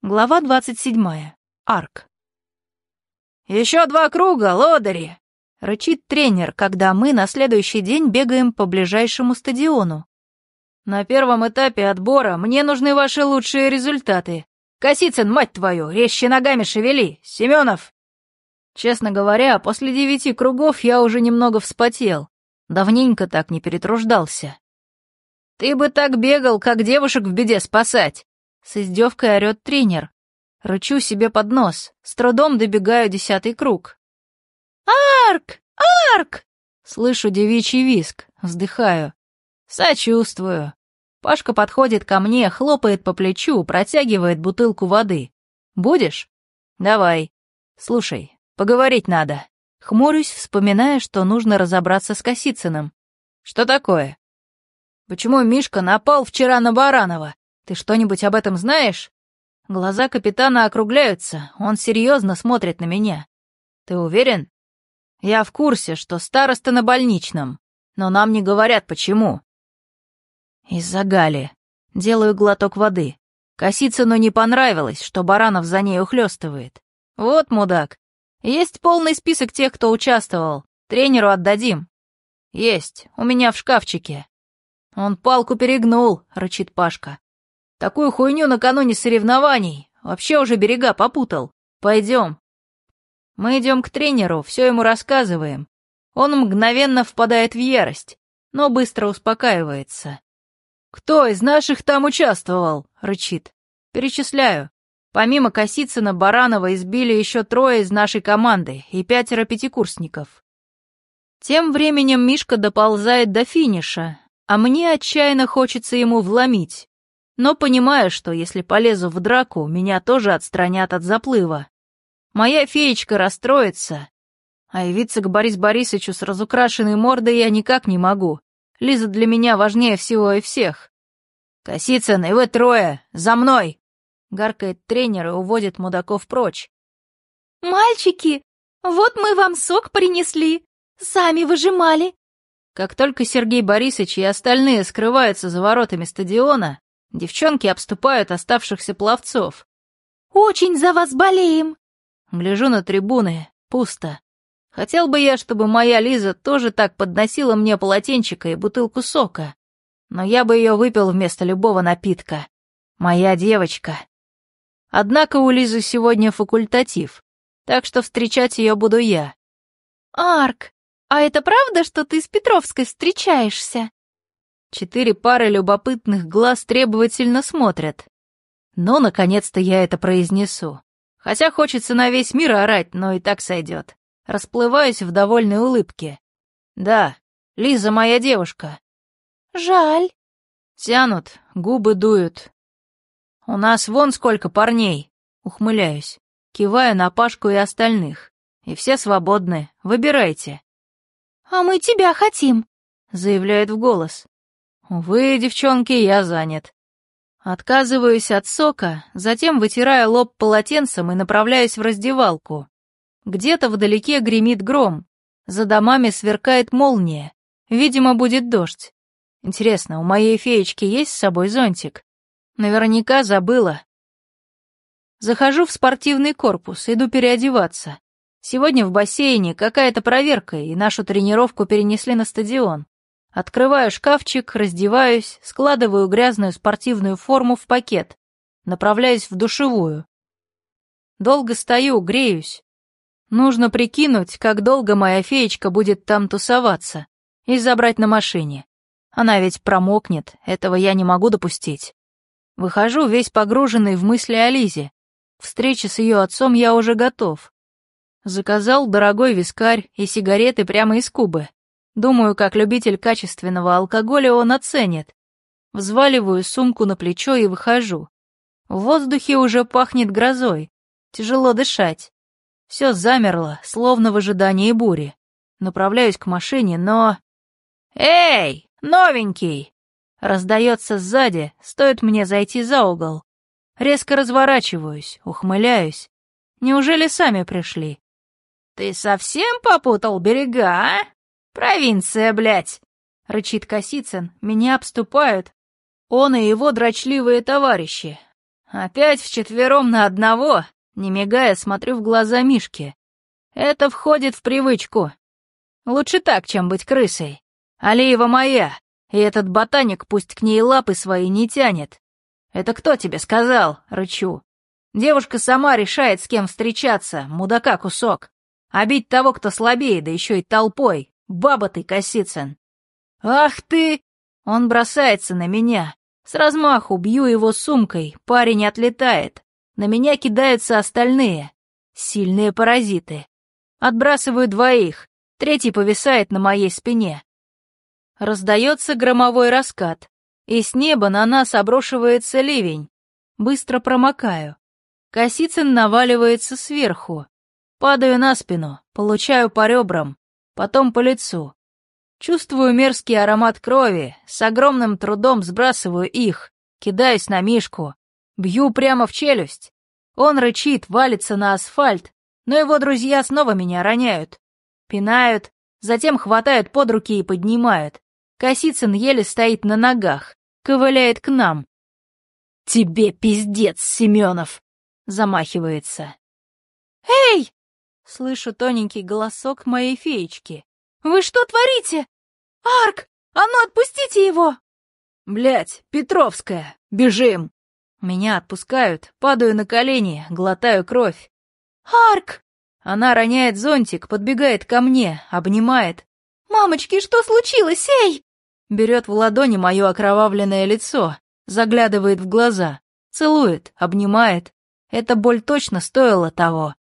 Глава двадцать седьмая. Арк. «Еще два круга, лодыри!» — рычит тренер, когда мы на следующий день бегаем по ближайшему стадиону. «На первом этапе отбора мне нужны ваши лучшие результаты. Косицын, мать твою, резче ногами шевели! Семенов!» Честно говоря, после девяти кругов я уже немного вспотел. Давненько так не перетруждался. «Ты бы так бегал, как девушек в беде спасать!» С издевкой орёт тренер. Рычу себе под нос, с трудом добегаю десятый круг. «Арк! Арк!» Слышу девичий виск, вздыхаю. Сочувствую. Пашка подходит ко мне, хлопает по плечу, протягивает бутылку воды. «Будешь?» «Давай. Слушай, поговорить надо». Хмурюсь, вспоминая, что нужно разобраться с Косицыным. «Что такое?» «Почему Мишка напал вчера на Баранова? Ты что-нибудь об этом знаешь?» Глаза капитана округляются, он серьезно смотрит на меня. «Ты уверен?» «Я в курсе, что староста на больничном, но нам не говорят, почему». Из-за Гали. Делаю глоток воды. Косицыну не понравилось, что Баранов за ней ухлёстывает. Вот мудак. Есть полный список тех, кто участвовал. Тренеру отдадим. Есть, у меня в шкафчике. Он палку перегнул, рычит Пашка. Такую хуйню накануне соревнований. Вообще уже берега попутал. Пойдем. Мы идем к тренеру, все ему рассказываем. Он мгновенно впадает в ярость, но быстро успокаивается. «Кто из наших там участвовал?» — рычит. «Перечисляю. Помимо Косицына, Баранова избили еще трое из нашей команды и пятеро пятикурсников. Тем временем Мишка доползает до финиша, а мне отчаянно хочется ему вломить но понимаю, что если полезу в драку, меня тоже отстранят от заплыва. Моя феечка расстроится, а явиться к Борис Борисовичу с разукрашенной мордой я никак не могу. Лиза для меня важнее всего и всех. «Косицын, и вы трое! За мной!» Гаркает тренер и уводит мудаков прочь. «Мальчики, вот мы вам сок принесли. Сами выжимали». Как только Сергей Борисович и остальные скрываются за воротами стадиона, Девчонки обступают оставшихся пловцов. «Очень за вас болеем!» Гляжу на трибуны. Пусто. Хотел бы я, чтобы моя Лиза тоже так подносила мне полотенчика и бутылку сока. Но я бы ее выпил вместо любого напитка. Моя девочка. Однако у Лизы сегодня факультатив, так что встречать ее буду я. «Арк, а это правда, что ты с Петровской встречаешься?» Четыре пары любопытных глаз требовательно смотрят. Но, наконец-то, я это произнесу. Хотя хочется на весь мир орать, но и так сойдет. Расплываюсь в довольной улыбке. Да, Лиза моя девушка. Жаль. Тянут, губы дуют. У нас вон сколько парней. Ухмыляюсь, киваю на Пашку и остальных. И все свободны, выбирайте. А мы тебя хотим, заявляет в голос. «Увы, девчонки, я занят». Отказываюсь от сока, затем вытираю лоб полотенцем и направляюсь в раздевалку. Где-то вдалеке гремит гром, за домами сверкает молния. Видимо, будет дождь. Интересно, у моей феечки есть с собой зонтик? Наверняка забыла. Захожу в спортивный корпус, иду переодеваться. Сегодня в бассейне какая-то проверка, и нашу тренировку перенесли на стадион. Открываю шкафчик, раздеваюсь, складываю грязную спортивную форму в пакет, направляюсь в душевую. Долго стою, греюсь. Нужно прикинуть, как долго моя феечка будет там тусоваться, и забрать на машине. Она ведь промокнет, этого я не могу допустить. Выхожу весь погруженный в мысли о Лизе. Встрече с ее отцом я уже готов. Заказал дорогой вискарь и сигареты прямо из Кубы. Думаю, как любитель качественного алкоголя он оценит. Взваливаю сумку на плечо и выхожу. В воздухе уже пахнет грозой. Тяжело дышать. Все замерло, словно в ожидании бури. Направляюсь к машине, но... «Эй, новенький!» Раздается сзади, стоит мне зайти за угол. Резко разворачиваюсь, ухмыляюсь. Неужели сами пришли? «Ты совсем попутал берега, а?» «Провинция, блядь!» — рычит Косицын. «Меня обступают. Он и его дрочливые товарищи. Опять вчетвером на одного, не мигая, смотрю в глаза Мишки. Это входит в привычку. Лучше так, чем быть крысой. Алиева моя, и этот ботаник пусть к ней лапы свои не тянет. Это кто тебе сказал, рычу? Девушка сама решает, с кем встречаться, мудака кусок. А бить того, кто слабее, да еще и толпой. Баба ты, Косицын. Ах ты! Он бросается на меня. С размаху бью его сумкой, парень отлетает. На меня кидаются остальные. Сильные паразиты. Отбрасываю двоих. Третий повисает на моей спине. Раздается громовой раскат, и с неба на нас обрушивается ливень. Быстро промокаю. Косицын наваливается сверху. Падаю на спину, получаю по ребрам, потом по лицу. Чувствую мерзкий аромат крови, с огромным трудом сбрасываю их, кидаюсь на Мишку, бью прямо в челюсть. Он рычит, валится на асфальт, но его друзья снова меня роняют. Пинают, затем хватают под руки и поднимают. Косицын еле стоит на ногах, ковыляет к нам. «Тебе пиздец, Семенов!» — замахивается. «Эй!» — слышу тоненький голосок моей феечки. «Вы что творите? Арк, а ну отпустите его!» Блять, Петровская, бежим!» Меня отпускают, падаю на колени, глотаю кровь. «Арк!» Она роняет зонтик, подбегает ко мне, обнимает. «Мамочки, что случилось, эй?» Берет в ладони мое окровавленное лицо, заглядывает в глаза, целует, обнимает. Эта боль точно стоила того.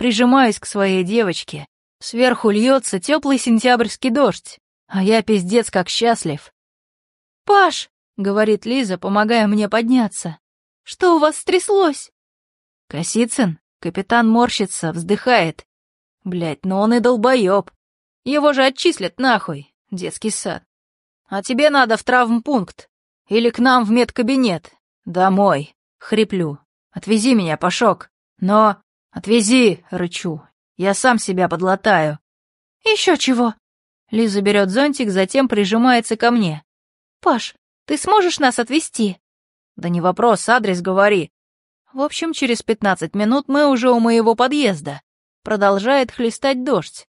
Прижимаюсь к своей девочке. Сверху льется теплый сентябрьский дождь, а я пиздец как счастлив. «Паш!» — говорит Лиза, помогая мне подняться. «Что у вас стряслось?» «Косицын?» — капитан морщится, вздыхает. Блять, ну он и долбоёб. Его же отчислят нахуй, детский сад. А тебе надо в травмпункт. Или к нам в медкабинет. Домой. Хриплю. Отвези меня, Пашок. Но... Отвези, рычу. Я сам себя подлатаю. Еще чего? Лиза берет зонтик, затем прижимается ко мне. Паш, ты сможешь нас отвезти? Да не вопрос, адрес говори. В общем, через пятнадцать минут мы уже у моего подъезда. Продолжает хлестать дождь.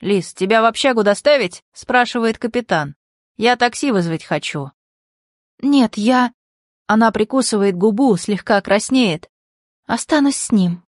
«Лиз, тебя в общагу доставить?» — спрашивает капитан. Я такси вызвать хочу». «Нет, я...» Она прикусывает губу, слегка краснеет. «Останусь с ним».